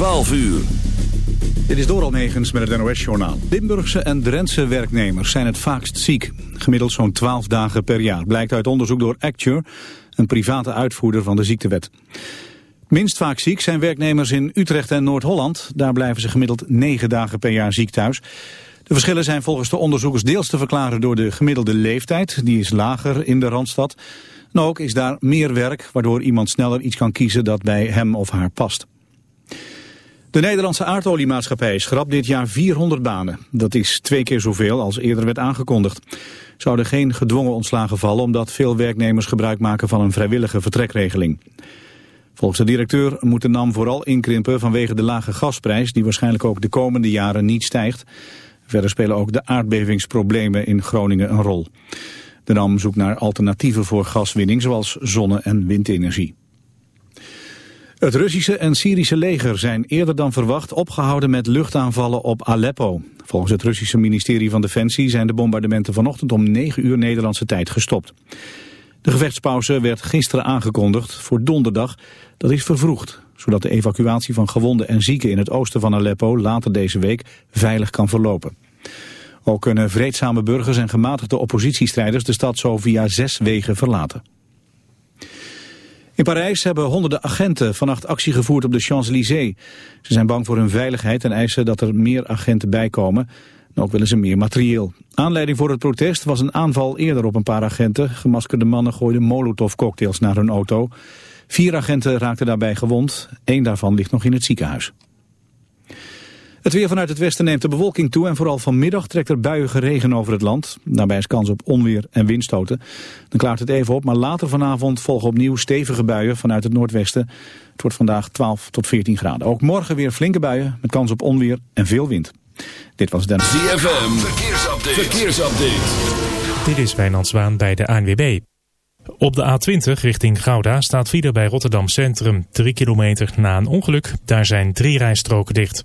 12 uur. Dit is Doral Negens met het NOS-journaal. Limburgse en Drentse werknemers zijn het vaakst ziek. Gemiddeld zo'n 12 dagen per jaar. Blijkt uit onderzoek door Acture, een private uitvoerder van de ziektewet. Minst vaak ziek zijn werknemers in Utrecht en Noord-Holland. Daar blijven ze gemiddeld 9 dagen per jaar ziek thuis. De verschillen zijn volgens de onderzoekers deels te verklaren door de gemiddelde leeftijd. Die is lager in de Randstad. En ook is daar meer werk, waardoor iemand sneller iets kan kiezen dat bij hem of haar past. De Nederlandse aardoliemaatschappij schrapt dit jaar 400 banen. Dat is twee keer zoveel als eerder werd aangekondigd. Zouden geen gedwongen ontslagen vallen omdat veel werknemers gebruik maken van een vrijwillige vertrekregeling. Volgens de directeur moet de NAM vooral inkrimpen vanwege de lage gasprijs die waarschijnlijk ook de komende jaren niet stijgt. Verder spelen ook de aardbevingsproblemen in Groningen een rol. De NAM zoekt naar alternatieven voor gaswinning zoals zonne- en windenergie. Het Russische en Syrische leger zijn eerder dan verwacht opgehouden met luchtaanvallen op Aleppo. Volgens het Russische ministerie van Defensie zijn de bombardementen vanochtend om 9 uur Nederlandse tijd gestopt. De gevechtspauze werd gisteren aangekondigd voor donderdag. Dat is vervroegd, zodat de evacuatie van gewonden en zieken in het oosten van Aleppo later deze week veilig kan verlopen. Ook kunnen vreedzame burgers en gematigde oppositiestrijders de stad zo via zes wegen verlaten. In Parijs hebben honderden agenten vannacht actie gevoerd op de Champs-Élysées. Ze zijn bang voor hun veiligheid en eisen dat er meer agenten bijkomen. En ook willen ze meer materieel. Aanleiding voor het protest was een aanval eerder op een paar agenten. Gemaskerde mannen gooiden molotovcocktails naar hun auto. Vier agenten raakten daarbij gewond. Eén daarvan ligt nog in het ziekenhuis. Het weer vanuit het westen neemt de bewolking toe en vooral vanmiddag trekt er buiige regen over het land. Daarbij is kans op onweer en windstoten. Dan klaart het even op, maar later vanavond volgen opnieuw stevige buien vanuit het noordwesten. Het wordt vandaag 12 tot 14 graden. Ook morgen weer flinke buien met kans op onweer en veel wind. Dit was Den. ZFM, verkeersupdate. verkeersupdate. Dit is Wijnand Zwaan bij de ANWB. Op de A20 richting Gouda staat file bij Rotterdam Centrum. Drie kilometer na een ongeluk. Daar zijn drie rijstroken dicht.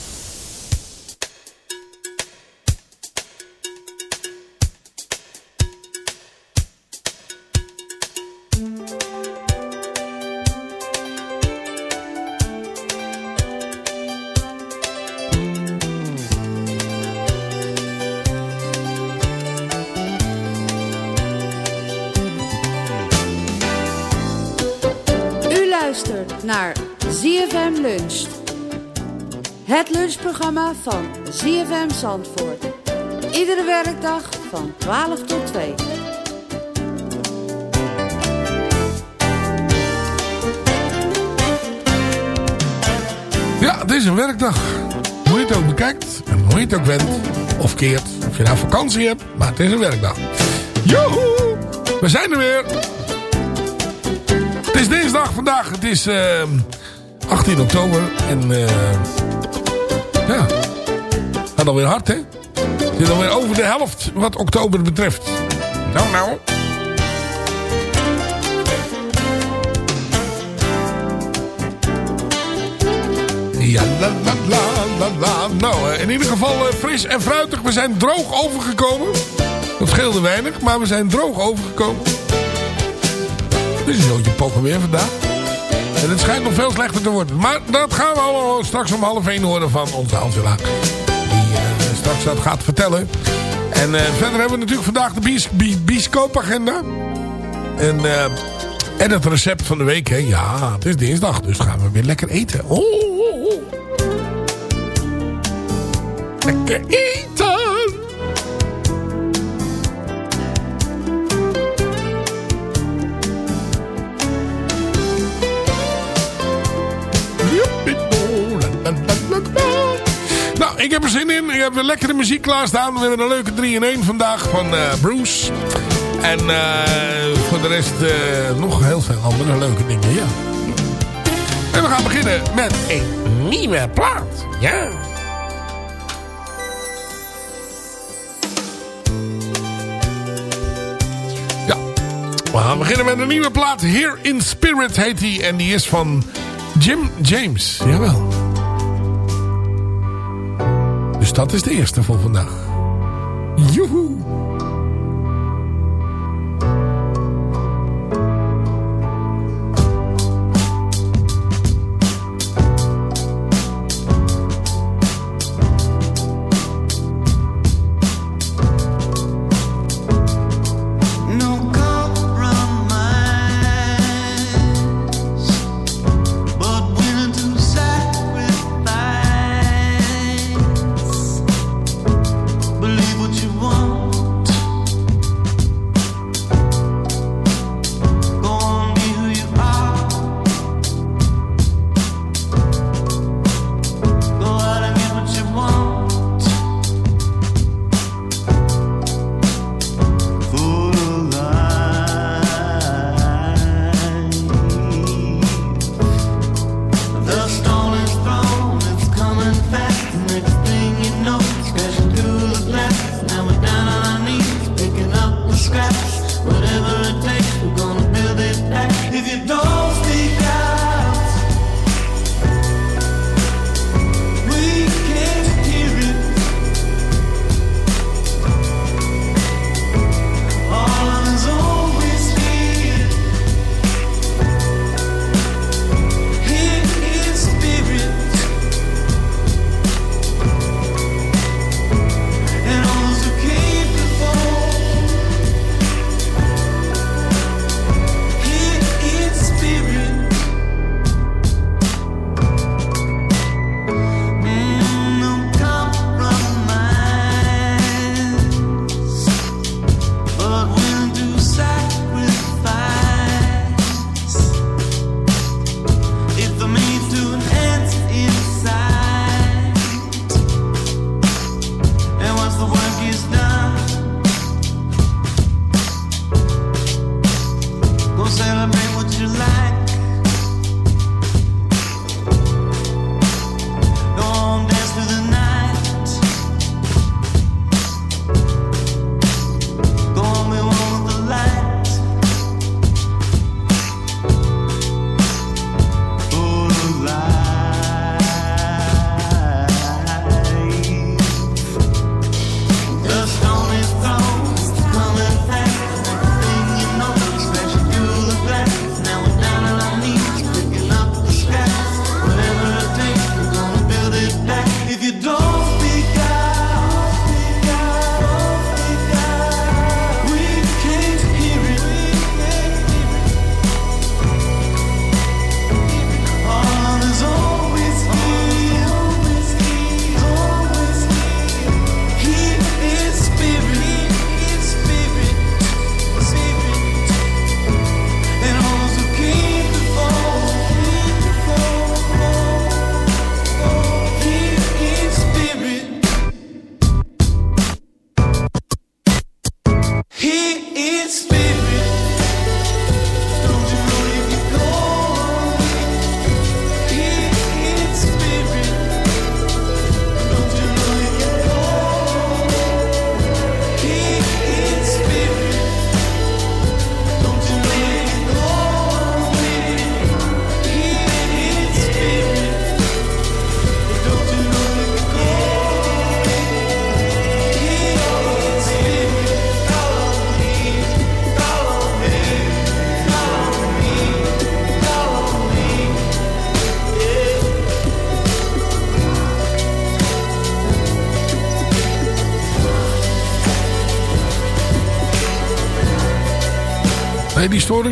Lunchprogramma van ZFM Zandvoort. Iedere werkdag van 12 tot 2. Ja, het is een werkdag. Hoe je het ook bekijkt en hoe je het ook bent of keert. Of je nou vakantie hebt, maar het is een werkdag. Joehoe! We zijn er weer. Het is dinsdag vandaag. Het is eh, 18 oktober. En eh, ja, Gaat alweer hard, hè? Zit alweer over de helft wat oktober betreft. Nou, nou. Ja, la, la, la, la. Nou, in ieder geval fris en fruitig. We zijn droog overgekomen. Dat scheelde weinig, maar we zijn droog overgekomen. Dus een zootje pokken weer vandaag. En het schijnt nog veel slechter te worden. Maar dat gaan we allemaal straks om half één horen van onze Angela. Die uh, straks dat gaat vertellen. En uh, verder hebben we natuurlijk vandaag de bies, bioscoopagenda. En, uh, en het recept van de week. Hè. Ja, het is dinsdag, dus gaan we weer lekker eten. Oh, oh, oh. Lekker eten! Nou, ik heb er zin in. Ik heb een lekkere muziek klaarstaan. We hebben een leuke 3 in 1 vandaag van uh, Bruce. En uh, voor de rest uh, nog heel veel andere leuke dingen, ja. En we gaan beginnen met een nieuwe plaat. Ja. Ja. We gaan beginnen met een nieuwe plaat. Here in Spirit heet die. En die is van Jim James. Jawel. Dus dat is de eerste voor vandaag. Joehoe.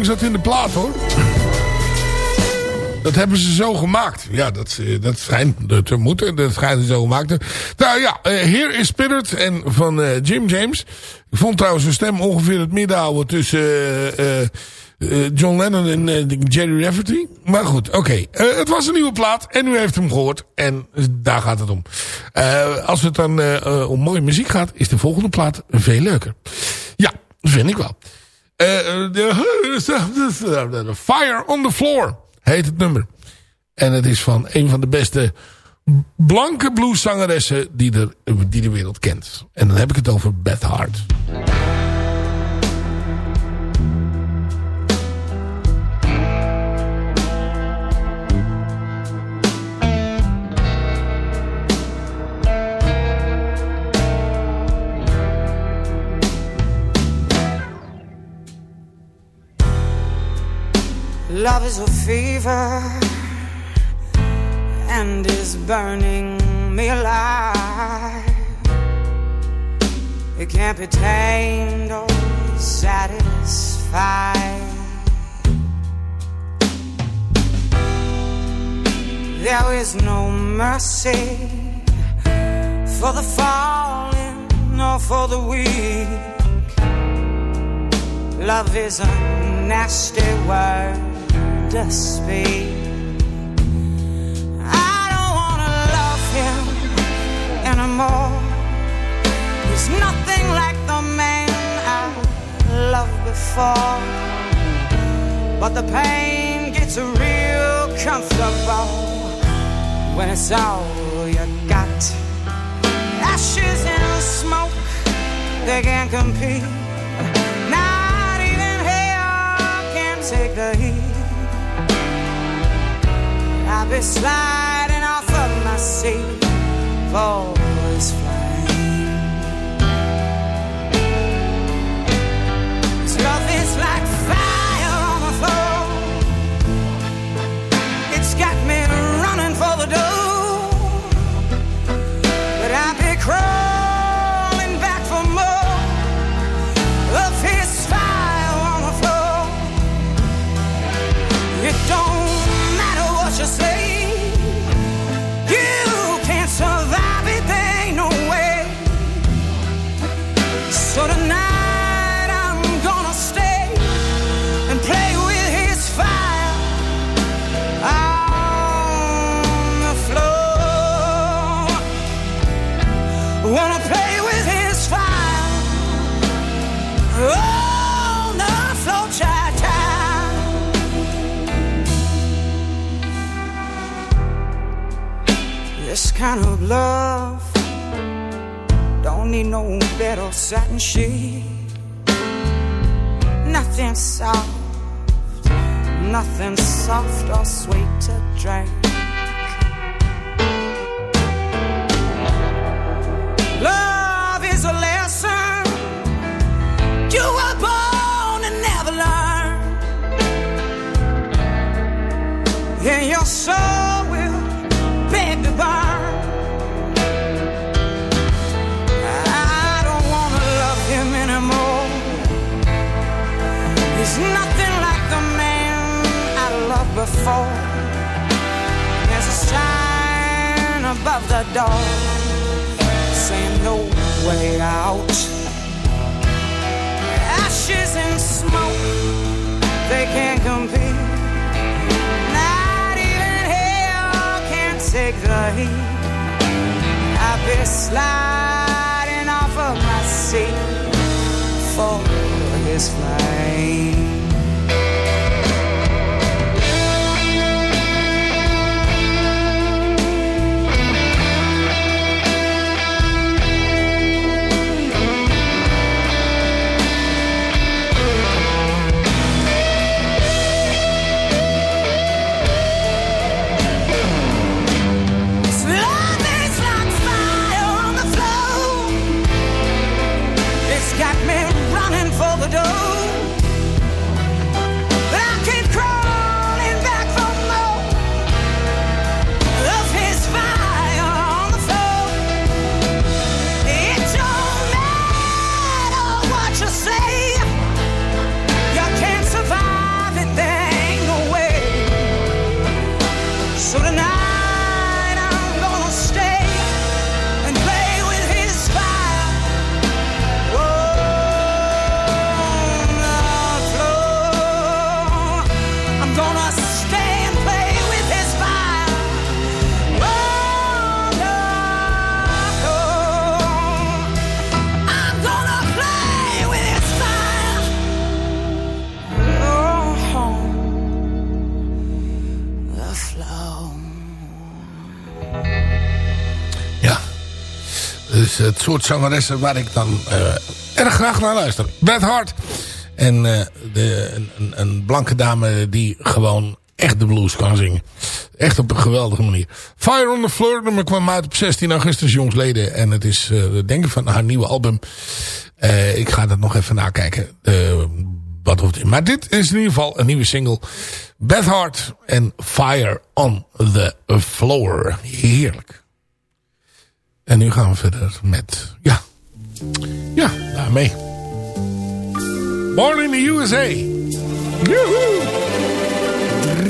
Zat in de plaat hoor. Dat hebben ze zo gemaakt. Ja, dat, dat schijnt te moeten. Dat schijnt zo gemaakt. Nou ja, Here is Spirit en van uh, Jim James. Ik vond trouwens zijn stem ongeveer het middenhouden tussen John Lennon en Jerry Rafferty. Maar goed, oké. het was een nieuwe plaat en u heeft hem gehoord. En daar gaat het om. als het dan om mooie muziek gaat, is de volgende plaat veel leuker. Ja, vind ik wel. Fire on the Floor heet het nummer. En het is van een van de beste blanke blueszangeressen die, er, die de wereld kent. En dan heb ik het over Beth Hart. Love is a fever and is burning me alive. It can't be tamed or satisfied. There is no mercy for the fallen nor for the weak. Love is a nasty word speak. I don't wanna love him anymore. He's nothing like the man I loved before. But the pain gets real comfortable when it's all you got. Ashes and smoke, they can't compete. Not even hell can take the heat. I'll be sliding off of my seat for this flame. This love is like kind of love don't need no bed or satin sheet. Nothing soft, nothing soft or sweet to drink. Love is a lesson you were born to never learn. And your soul before. There's a sign above the door saying no way out. Ashes and smoke, they can't compete. Not even hell can take the heat. I've been sliding off of my seat for his flame. Soort zangeressen waar ik dan uh, erg graag naar luister. Beth Hart. En uh, de, een, een, blanke dame die gewoon echt de blues kan zingen. Echt op een geweldige manier. Fire on the Floor nummer kwam uit op 16 augustus jongsleden. En het is uh, denk ik van haar nieuwe album. ik ga dat nog even nakijken. wat of dit. Maar dit is in ieder geval een nieuwe single. Beth Hart en Fire on the Floor. Heerlijk. En nu gaan we verder met, ja, ja, daarmee. Born in the USA. Joehoe!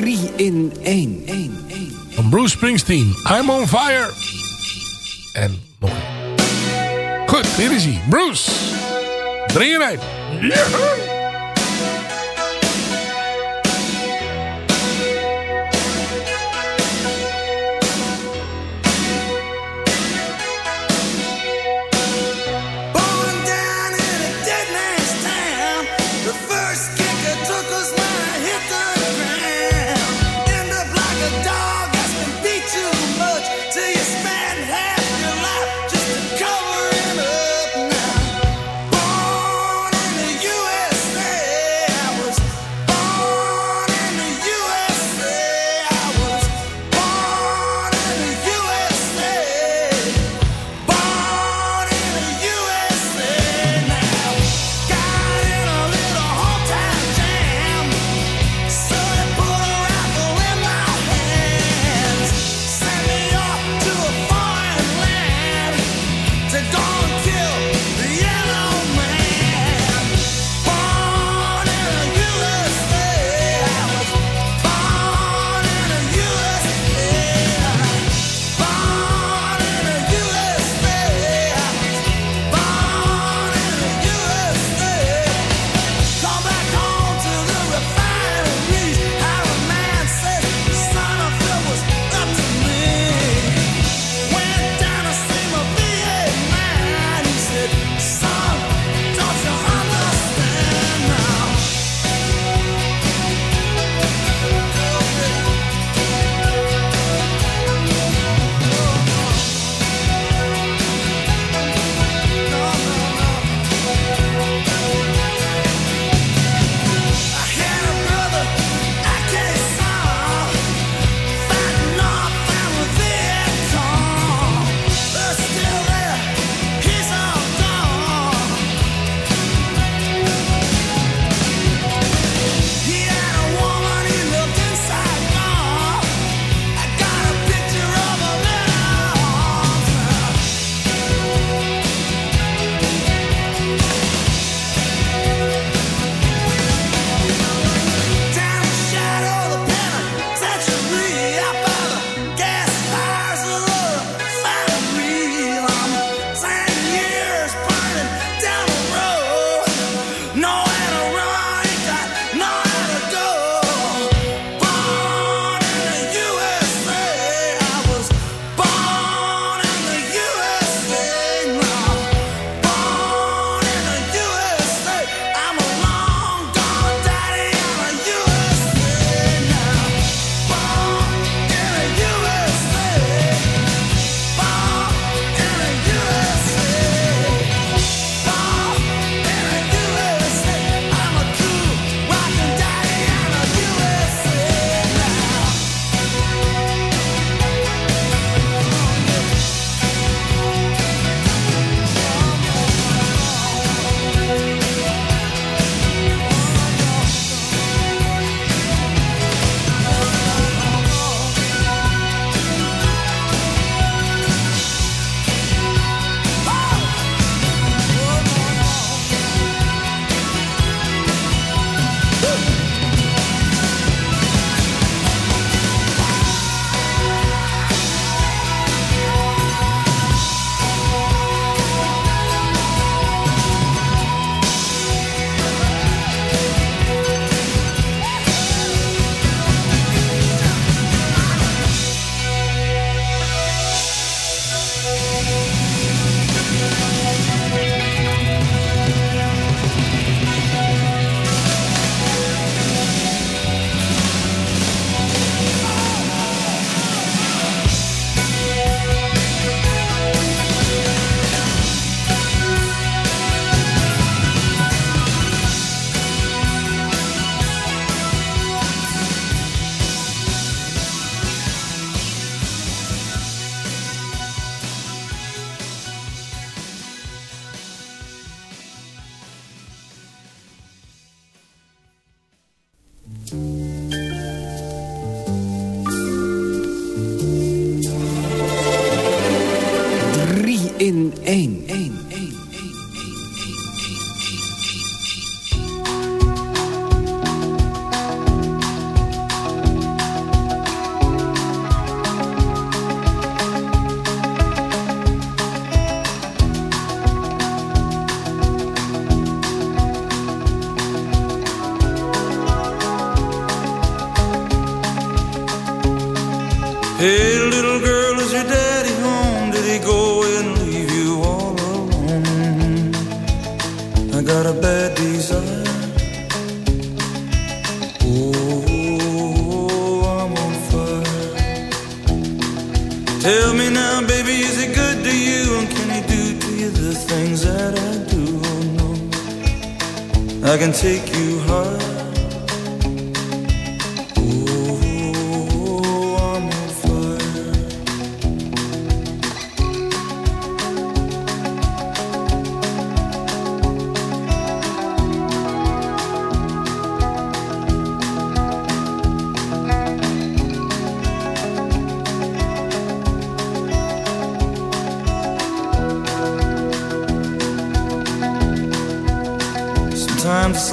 3 in 1. 1, 1. Van Bruce Springsteen. I'm on fire. En nog Goed, hier is hij. Bruce. 3 in 1. Joehoe! The things that I do? Oh, no. I can take you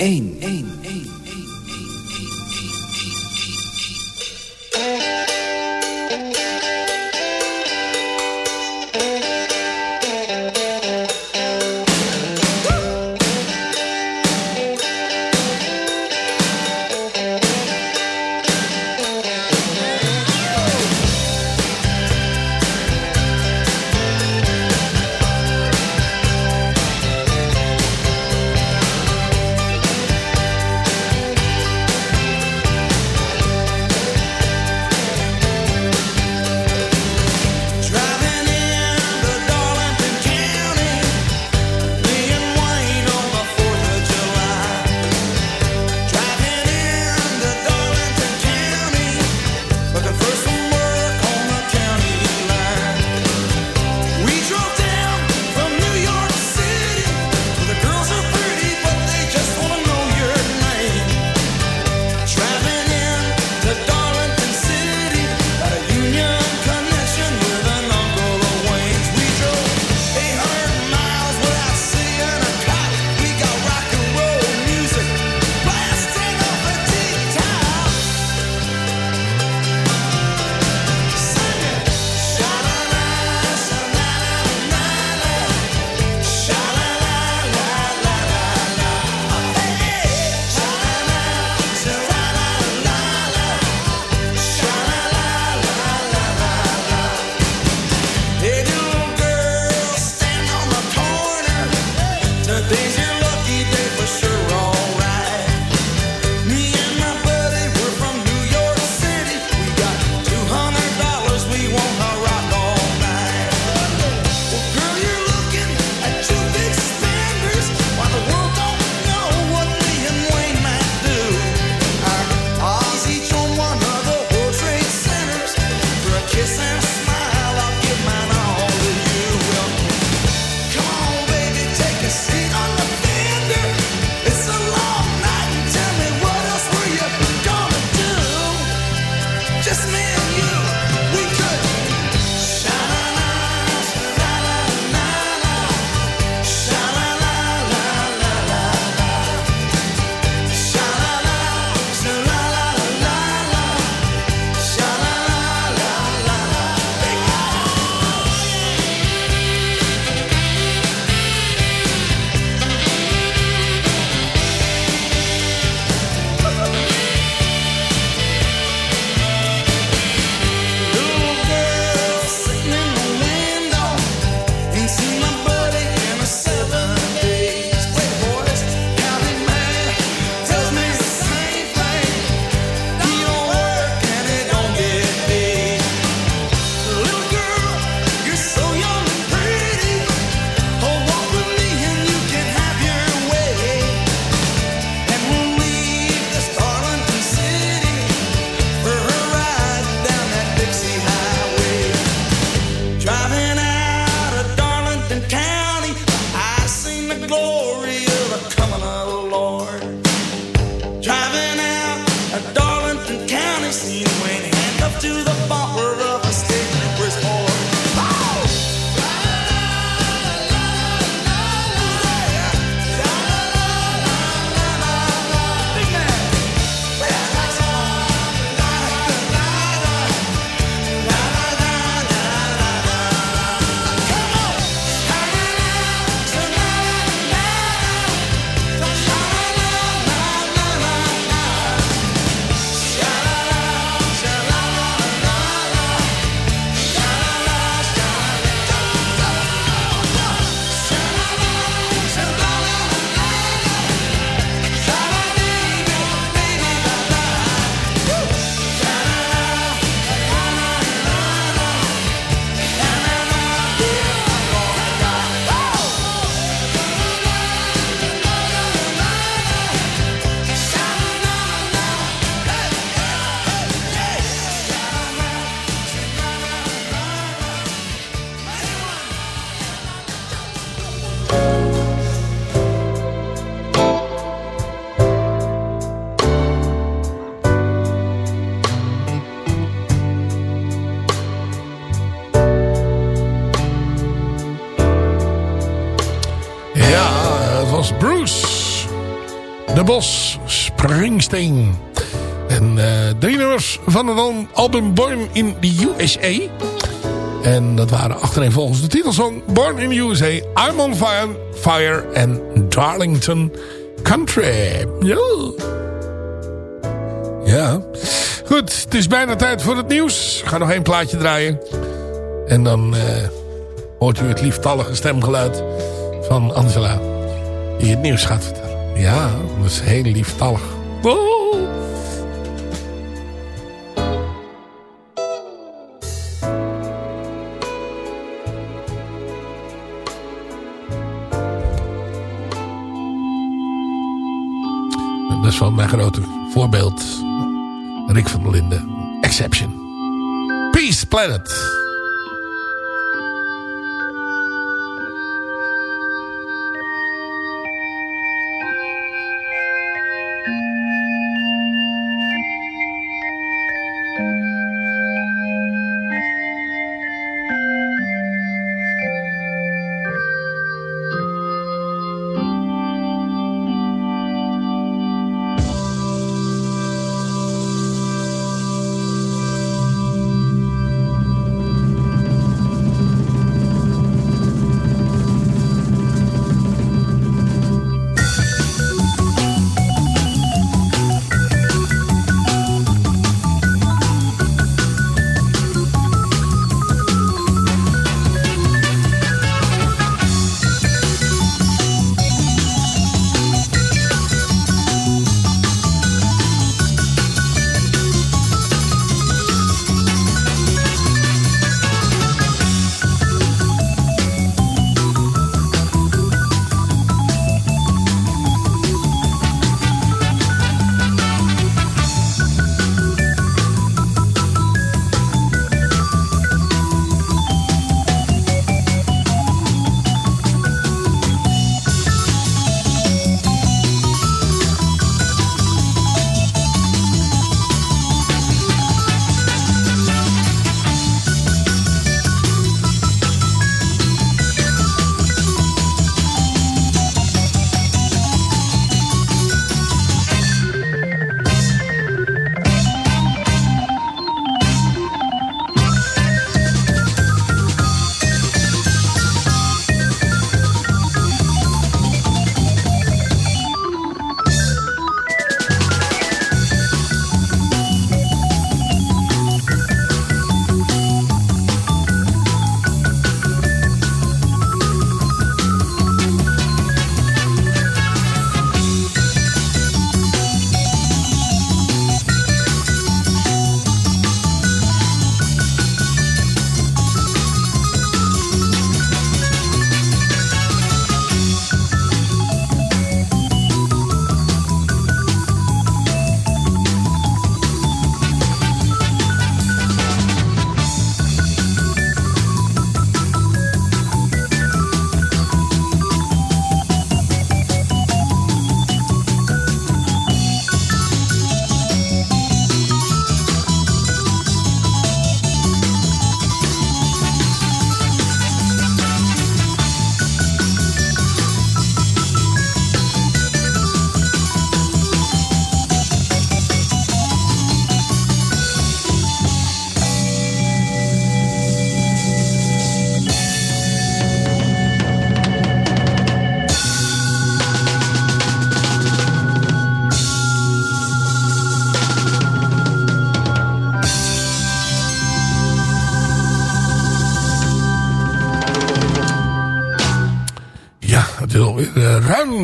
één. Bos Springsteen. En uh, drie nummers van het album Born in the USA. En dat waren achtereenvolgens de titelsong Born in the USA, I'm on Fire, Fire en Darlington Country. Ja. Ja. Goed, het is bijna tijd voor het nieuws. Ik ga nog één plaatje draaien. En dan uh, hoort u het lieftallige stemgeluid van Angela. Die het nieuws gaat vertellen. Ja, dat is heel lieftallig. Dat is van mijn grote voorbeeld. Rick van der Linden. Exception. Peace Planet.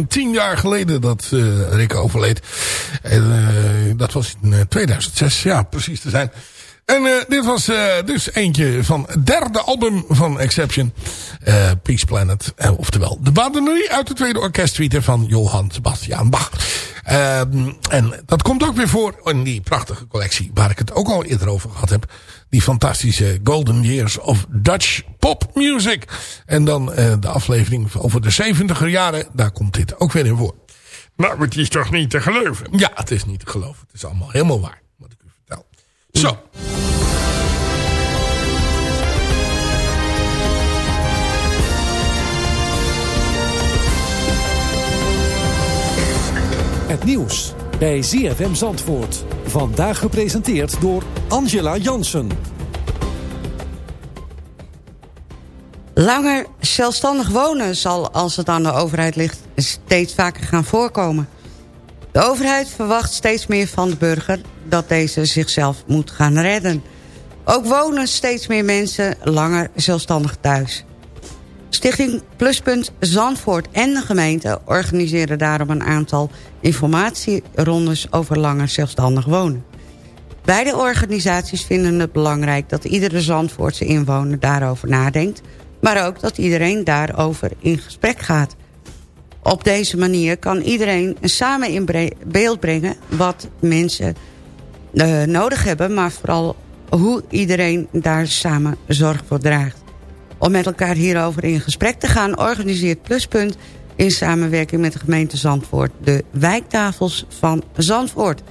Ruim tien jaar geleden dat uh, Rick overleed. En uh, dat was in 2006, ja precies te zijn. En uh, dit was uh, dus eentje van het derde album van Exception. Uh, Peace Planet. oftewel de badenerie uit de tweede orkestsuite van Johann Sebastian Bach. Ehm, en dat komt ook weer voor in die prachtige collectie waar ik het ook al eerder over gehad heb. Die fantastische Golden Years of Dutch Pop Music. En dan de aflevering over de 70er jaren. Daar komt dit ook weer in voor. Nou, het is toch niet te geloven? Ja, het is niet te geloven. Het is allemaal helemaal waar. Zo. nieuws bij ZFM Zandvoort. Vandaag gepresenteerd door Angela Jansen. Langer zelfstandig wonen zal, als het aan de overheid ligt, steeds vaker gaan voorkomen. De overheid verwacht steeds meer van de burger dat deze zichzelf moet gaan redden. Ook wonen steeds meer mensen langer zelfstandig thuis. Stichting Pluspunt Zandvoort en de gemeente organiseren daarom een aantal informatierondes over langer zelfstandig wonen. Beide organisaties vinden het belangrijk dat iedere Zandvoortse inwoner daarover nadenkt, maar ook dat iedereen daarover in gesprek gaat. Op deze manier kan iedereen samen in beeld brengen wat mensen uh, nodig hebben, maar vooral hoe iedereen daar samen zorg voor draagt. Om met elkaar hierover in gesprek te gaan... organiseert Pluspunt in samenwerking met de gemeente Zandvoort... de wijktafels van Zandvoort.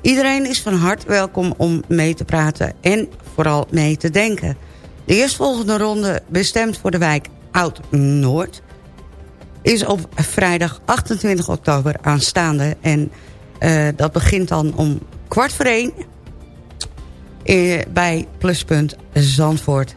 Iedereen is van harte welkom om mee te praten en vooral mee te denken. De eerstvolgende ronde, bestemd voor de wijk Oud-Noord... is op vrijdag 28 oktober aanstaande. En uh, dat begint dan om kwart voor één... Uh, bij Pluspunt Zandvoort.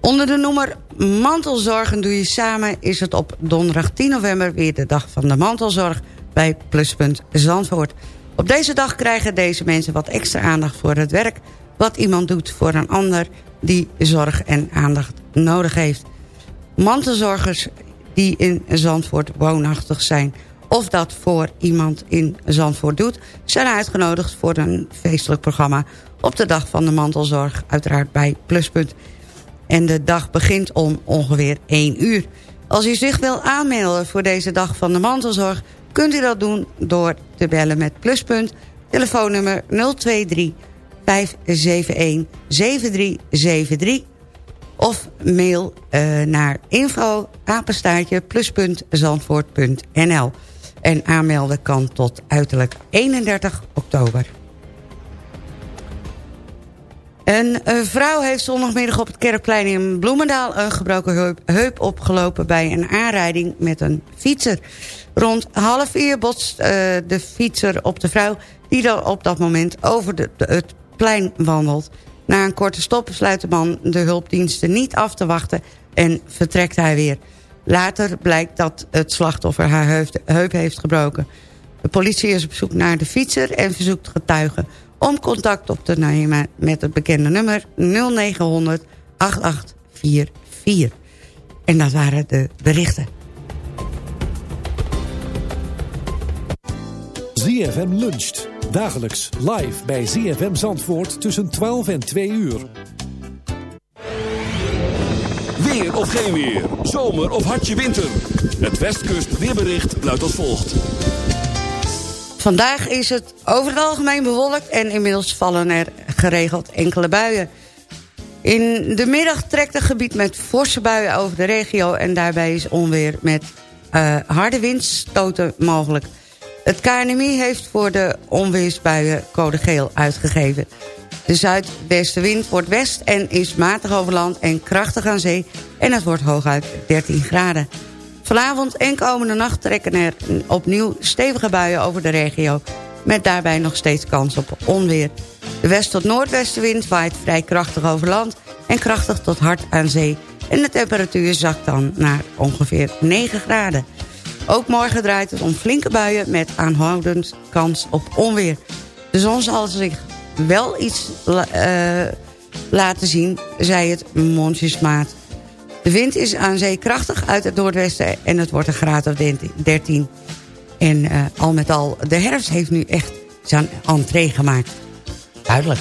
Onder de noemer Mantelzorgen doe je samen... is het op donderdag 10 november weer de dag van de mantelzorg... bij Pluspunt Zandvoort. Op deze dag krijgen deze mensen wat extra aandacht voor het werk... wat iemand doet voor een ander die zorg en aandacht nodig heeft. Mantelzorgers die in Zandvoort woonachtig zijn... of dat voor iemand in Zandvoort doet... zijn uitgenodigd voor een feestelijk programma... op de dag van de mantelzorg, uiteraard bij Pluspunt. En de dag begint om ongeveer 1 uur. Als u zich wil aanmelden voor deze dag van de mantelzorg... kunt u dat doen door te bellen met pluspunt. Telefoonnummer 023 571 7373 of mail uh, naar info. En aanmelden kan tot uiterlijk 31 oktober. Een vrouw heeft zondagmiddag op het Kerkplein in Bloemendaal... een gebroken heup, opgelopen bij een aanrijding met een fietser. Rond half vier botst uh, de fietser op de vrouw... die dan op dat moment over de, het plein wandelt. Na een korte stop besluit de man de hulpdiensten niet af te wachten... en vertrekt hij weer. Later blijkt dat het slachtoffer haar heup heeft gebroken. De politie is op zoek naar de fietser en verzoekt getuigen om contact op te nemen met het bekende nummer 0900 8844. En dat waren de berichten. ZFM luncht. Dagelijks live bij ZFM Zandvoort tussen 12 en 2 uur. Weer of geen weer. Zomer of hartje winter. Het Westkust weerbericht luidt als volgt. Vandaag is het over het algemeen bewolkt en inmiddels vallen er geregeld enkele buien. In de middag trekt het gebied met forse buien over de regio... en daarbij is onweer met uh, harde windstoten mogelijk. Het KNMI heeft voor de onweersbuien code geel uitgegeven. De zuidwestenwind wordt west en is matig over land en krachtig aan zee... en het wordt hooguit 13 graden. Vanavond en komende nacht trekken er opnieuw stevige buien over de regio... met daarbij nog steeds kans op onweer. De west- tot noordwestenwind waait vrij krachtig over land... en krachtig tot hard aan zee. En de temperatuur zakt dan naar ongeveer 9 graden. Ook morgen draait het om flinke buien met aanhoudend kans op onweer. De zon zal zich wel iets uh, laten zien, zei het mondjesmaat. De wind is aan zee krachtig uit het noordwesten en het wordt een graad of 13. En uh, al met al, de herfst heeft nu echt zijn entree gemaakt. Duidelijk.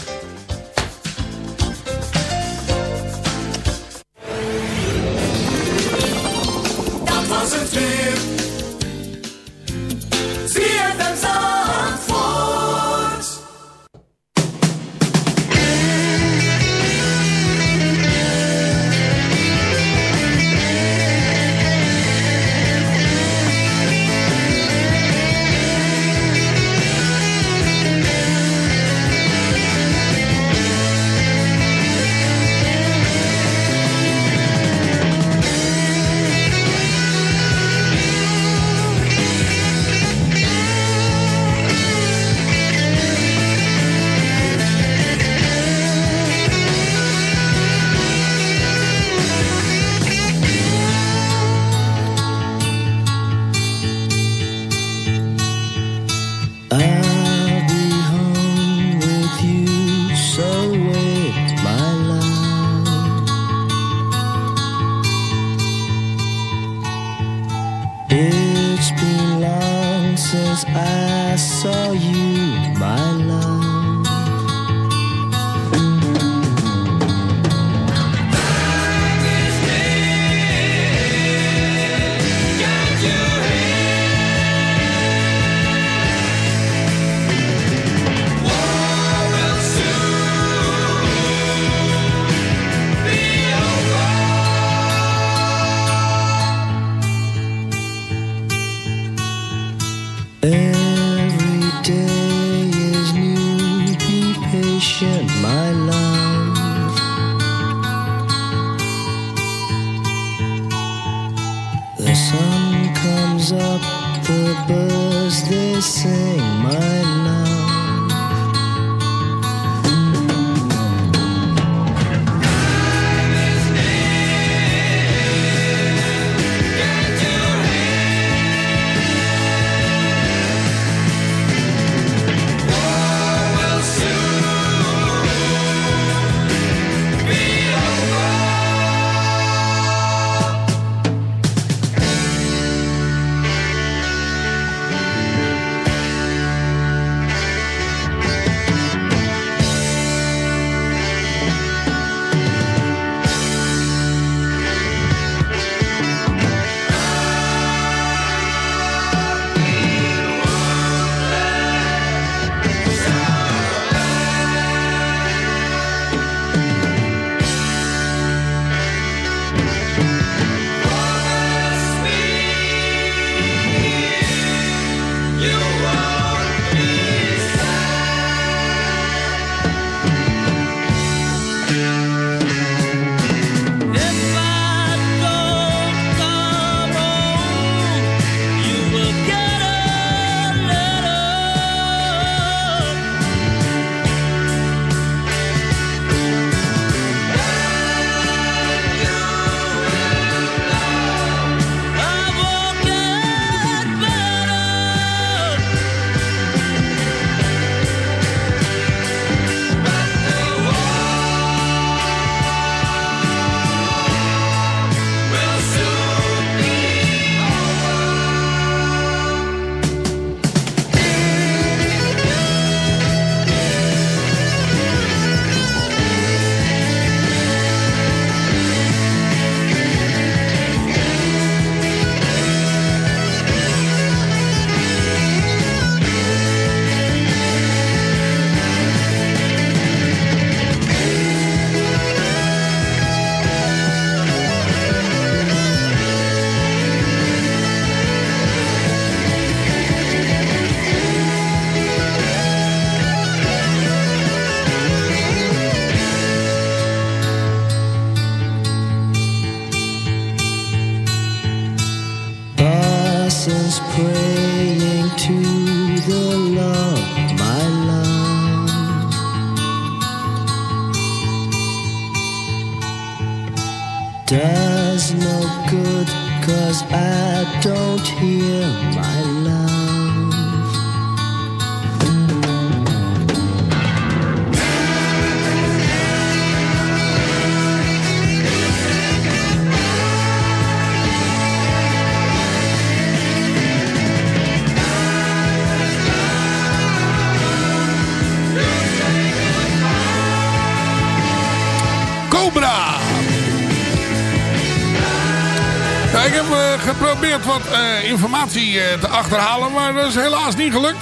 Informatie eh, te achterhalen, maar dat is helaas niet gelukt.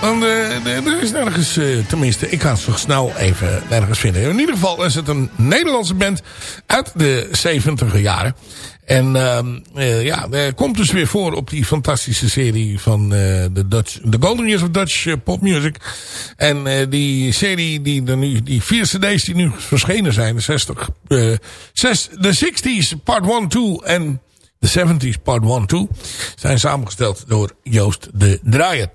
Want eh, er is nergens, eh, tenminste, ik ga het zo snel even nergens vinden. In ieder geval is het een Nederlandse band uit de 70 jaren. En eh, ja, er komt dus weer voor op die fantastische serie van de Dutch, The Golden Years of Dutch Pop Music. En die serie, die, er nu, die vier cd's die nu verschenen zijn, de 60, eh, zes, de 60s part 1, 2 en de 70s part 1, 2, zijn samengesteld door Joost de Draaier.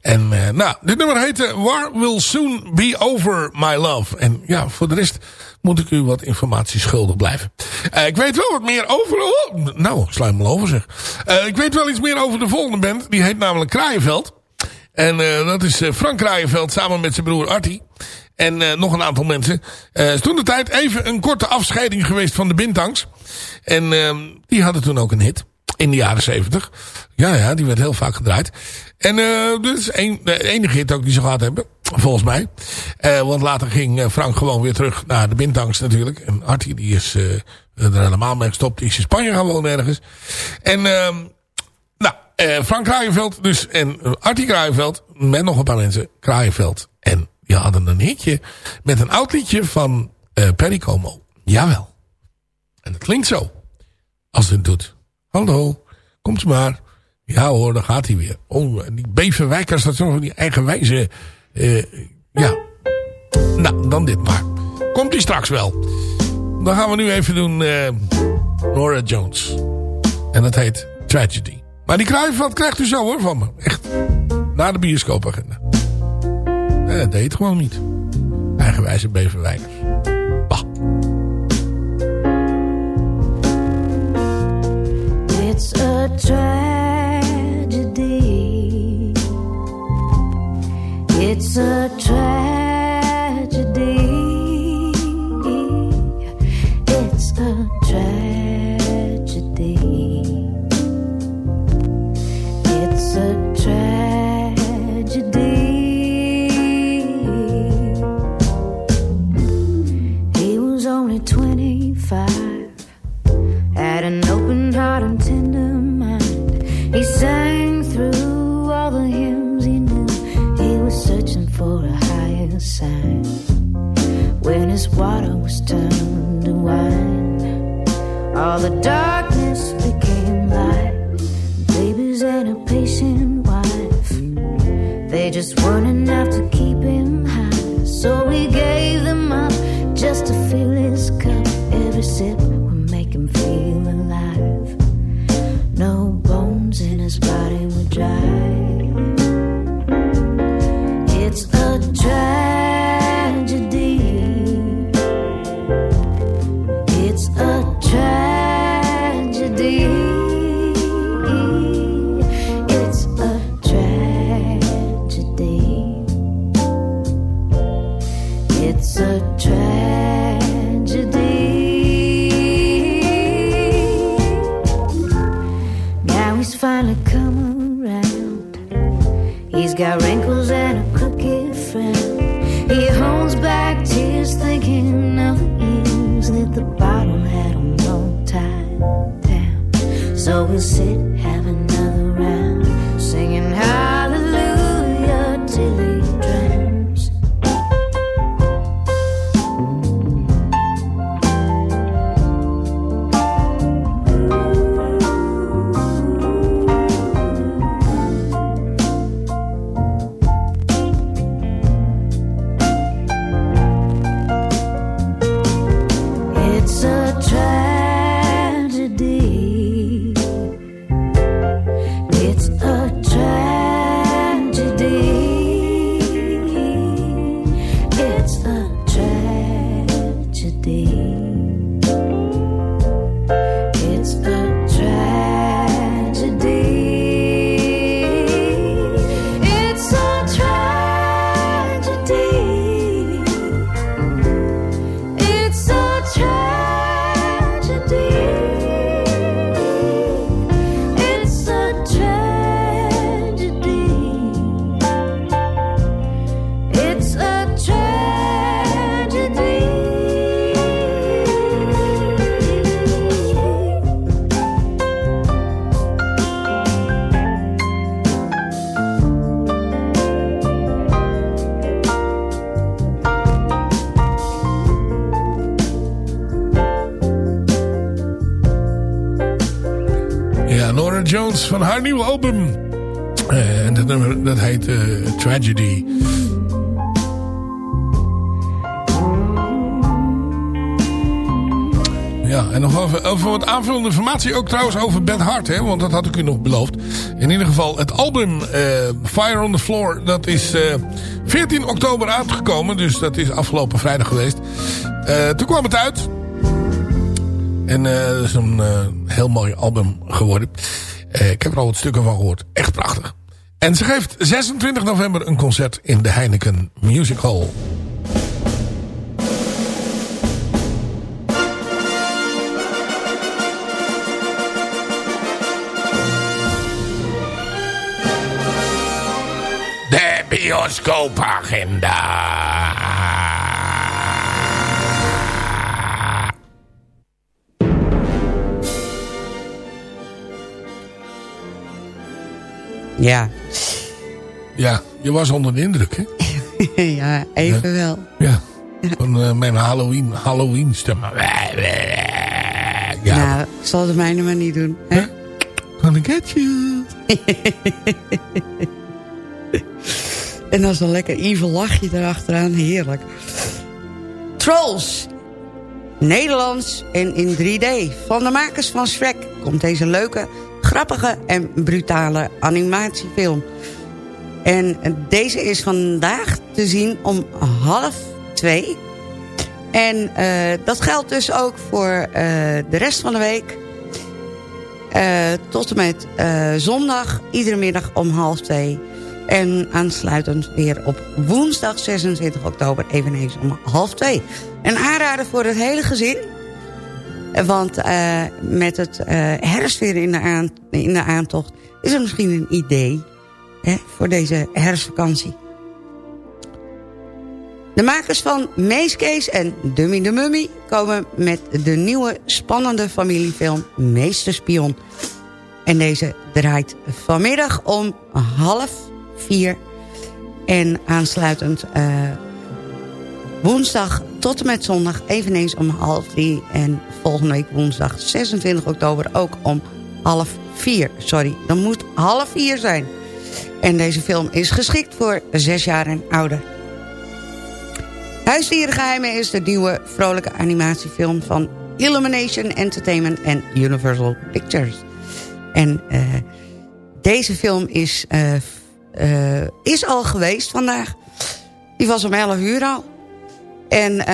En uh, nou, dit nummer heette War Will Soon Be Over My Love. En ja, voor de rest moet ik u wat informatie schuldig blijven. Uh, ik weet wel wat meer over... Oh, nou, sluit over zeg. Ik weet wel iets meer over de volgende band. Die heet namelijk Kraaienveld. En dat is Frank Kraaienveld samen met zijn broer Artie. En nog een aantal mensen. Uh, toen de tijd even een korte afscheiding geweest van de Bintangs. En die hadden toen ook een hit. In de jaren zeventig. Ja, ja, die werd heel vaak gedraaid. En uh, dit is de enige hit ook die ze gehad hebben. Volgens mij. Uh, want later ging Frank gewoon weer terug naar de Bintangs natuurlijk. En Artie die is uh, er helemaal mee gestopt. Die is in Spanje gaan wonen ergens. En uh, nou, Frank Kraaienveld dus. En Artie Kraaienveld. Met nog een paar mensen. Kraaienveld. Die hadden een hitje met een oud liedje van Perry Como. Jawel. En het klinkt zo. Als het doet. Hallo, komt u maar. Ja hoor, dan gaat hij weer. Oh, die Beverwijkers, dat zijn van die eigenwijze... Uh, ja. Nou, dan dit maar. Komt hij straks wel. Dan gaan we nu even doen... Uh, Nora Jones. En dat heet Tragedy. Maar die kruifvat krijgt u zo hoor van me. Echt. Na de bioscoopagenda. Eh, dat deed gewoon niet. Eigenwijze Beverwijkers. Bah. It's a tragedy. It's a tragedy. Water was turned to wine, all the darkness became light. Babies and a patient wife, they just weren't enough van haar nieuwe album. Eh, En dat dat heet eh, Tragedy. Ja, en nog over, over wat aanvullende informatie ook trouwens over Beth Hart, hè, want dat had ik u nog beloofd. In ieder geval, het album eh, Fire on the Floor, dat is eh 14 oktober uitgekomen, dus dat is afgelopen vrijdag geweest. Toen kwam het uit. En dat is een heel mooi album geworden. Eh, ik heb er al wat stukken van gehoord. Echt prachtig. En ze geeft 26 november een concert in de Heineken Music Hall. De bioscoopagenda. Ja. Ja, je was onder de indruk, hè? ja, even wel. Ja. Van eh, mijn Halloween, Halloween stem. Ja. Nou, zal de mijne maar niet doen. Hè? Gonna get you. en dan zo'n lekker evil lachje erachteraan. Heerlijk. Trolls. Nederlands en in 3D. Van de makers van Shrek komt deze leuke, grappige en brutale animatiefilm. En deze is vandaag te zien om half twee. En uh, dat geldt dus ook voor uh, de rest van de week. Uh, tot en met zondag, iedere middag om half twee. En aansluitend weer op woensdag 26 oktober, eveneens om half twee. Een aanrader voor het hele gezin. Want met het weer in de, in de aantocht... is er misschien een idee hè, voor deze herfstvakantie. De makers van Meeskees en Dummy de Mummy... komen met de nieuwe spannende familiefilm Meesterspion. En deze draait vanmiddag om half vier. En aansluitend uh, woensdag tot en met zondag eveneens om half drie. En volgende week woensdag 26 oktober ook om half vier. Sorry, dan moet half vier zijn. En deze film is geschikt voor zes jaar en ouder. Huisdierengeheimen is de nieuwe vrolijke animatiefilm van Illumination Entertainment en Universal Pictures. En uh, deze film is, uh, uh, is al geweest vandaag. Die was om 11 uur al. En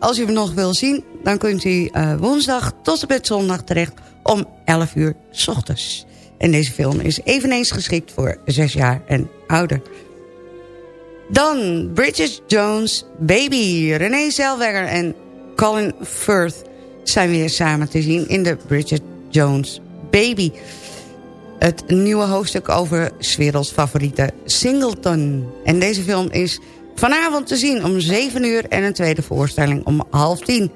als u hem nog wil zien, dan kunt u woensdag tot en met zondag terecht om 11 uur s ochtends. En deze film is eveneens geschikt voor 6 jaar en ouder. Dan Bridget Jones, Baby, René Zellweger en Colin Firth zijn weer samen te zien in de Bridget Jones Baby. Het nieuwe hoofdstuk over 's werelds favoriete Singleton. En deze film is vanavond te zien om 7 uur en een tweede voorstelling om half 10.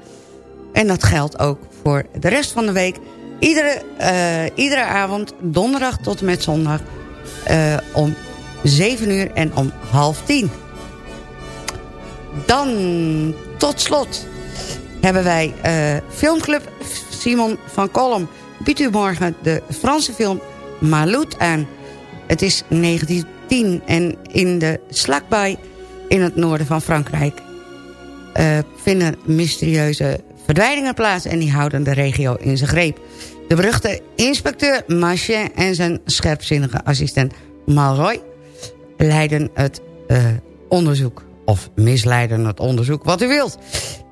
En dat geldt ook voor de rest van de week. Iedere, uh, iedere avond, donderdag tot en met zondag, uh, om 7 uur en om half 10. Dan, tot slot, hebben wij uh, filmclub Simon van Kolm. Biedt u morgen de Franse film Malout aan. Het is 1910 en in de Slakbaai in het noorden van Frankrijk... Uh, vinden mysterieuze verdwijningen plaats... en die houden de regio in zijn greep. De beruchte inspecteur Machin en zijn scherpzinnige assistent Malroy leiden het uh, onderzoek. Of misleiden het onderzoek, wat u wilt.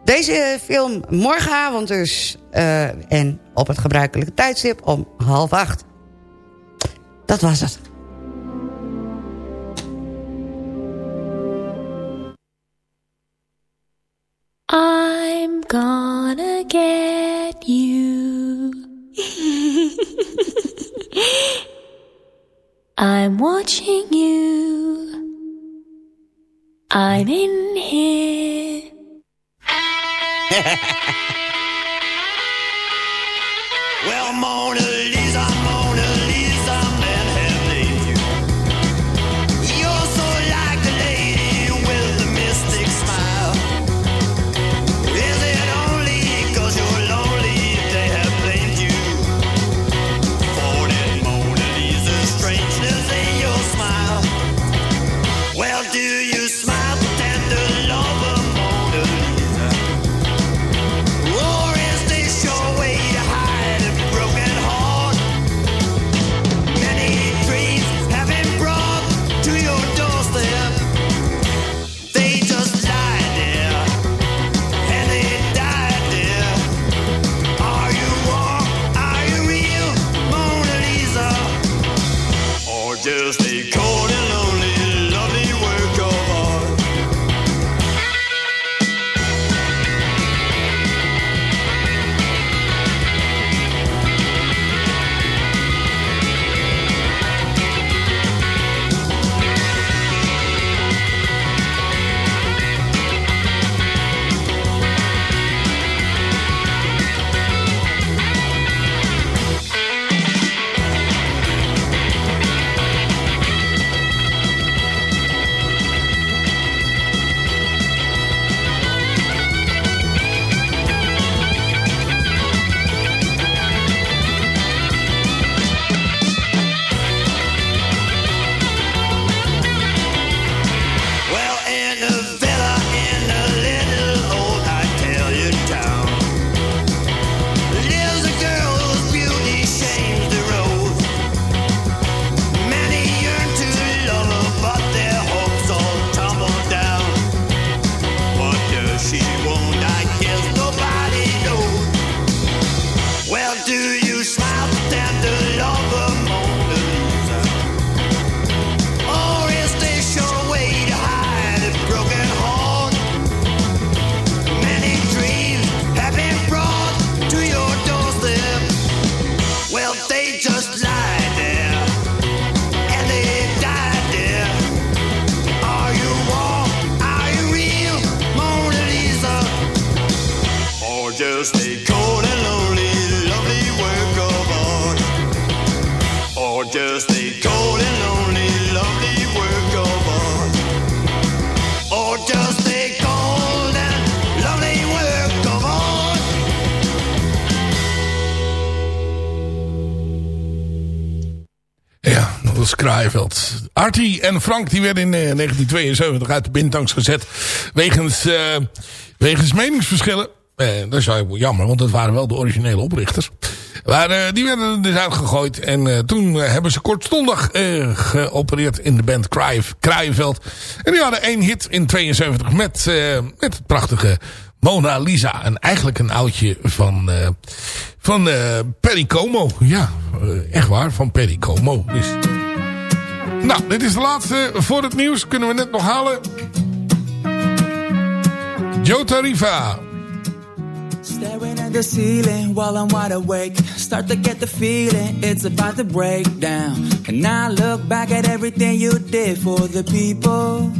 Deze film morgenavond dus. En op het gebruikelijke tijdstip om half acht. Dat was het. I'm gonna get you. I'm watching you. I'm in here. well, Mona Kraaiveld. Artie en Frank die werden in eh, 1972 uit de bindtanks gezet. Wegens, eh, wegens meningsverschillen. Eh, dat is jammer, want dat waren wel de originele oprichters. Maar eh, die werden er dus uitgegooid. En eh, toen eh, hebben ze kortstondig eh, geopereerd in de band Kraai- Kraaienveld. En die hadden één hit in 72 met, eh, met het prachtige Mona Lisa. En eigenlijk een oudje van, eh, van eh, Perry Como. Ja, eh, echt waar, van Perry Como. Dus... Nou, dit is de laatste voor het nieuws. Kunnen we net nog halen. Joe Tarifa. Staring at the ceiling while I'm wide awake. Start to get the feeling it's about to break down. And I look back at everything you did for the people.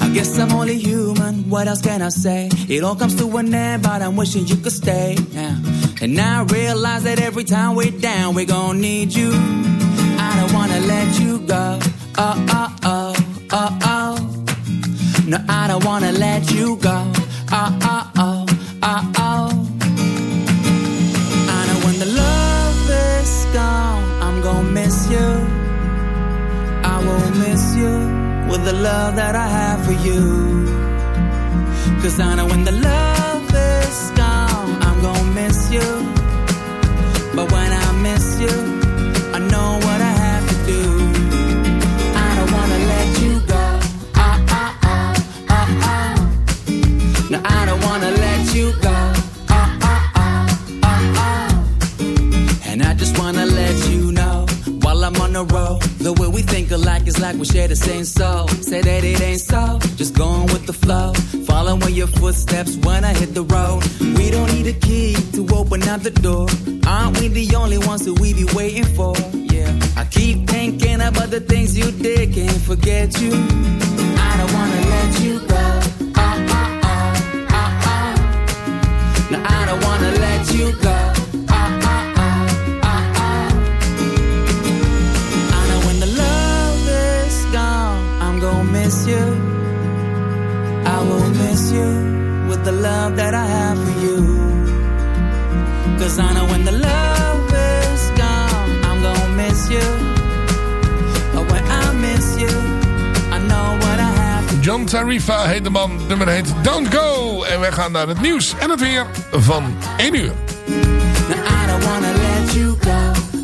I guess I'm only human, what else can I say? It all comes to an end, but I'm wishing you could stay now. And I realize that every time we're down, we're gonna need you. I don't wanna let you go. Oh, oh, oh, oh, oh. No, I don't wanna let you go. Oh, oh, oh, oh, oh. I know when the love is gone, I'm gonna miss you. I will miss you with the love that I have for you. Cause I know when the love we share the same soul. Say that it ain't so, just going with the flow. Following your footsteps when I hit the road. We don't need a key to open up the door. Aren't we the only ones that we be waiting for? Yeah. I keep thinking about the things you did, can't forget you. I don't wanna let you go. Oh, oh, oh, oh, oh. No, I don't wanna let you go. Miss you. I will miss you with the love that I have for you. Cause I know when the love is gone, I'm gonna miss you. But when I miss you, I know what I have to John Tarifa heet de man. Nummer heet Don't Go. En wij gaan naar het nieuws en het weer van 1 uur. Now I don't wanna let you go.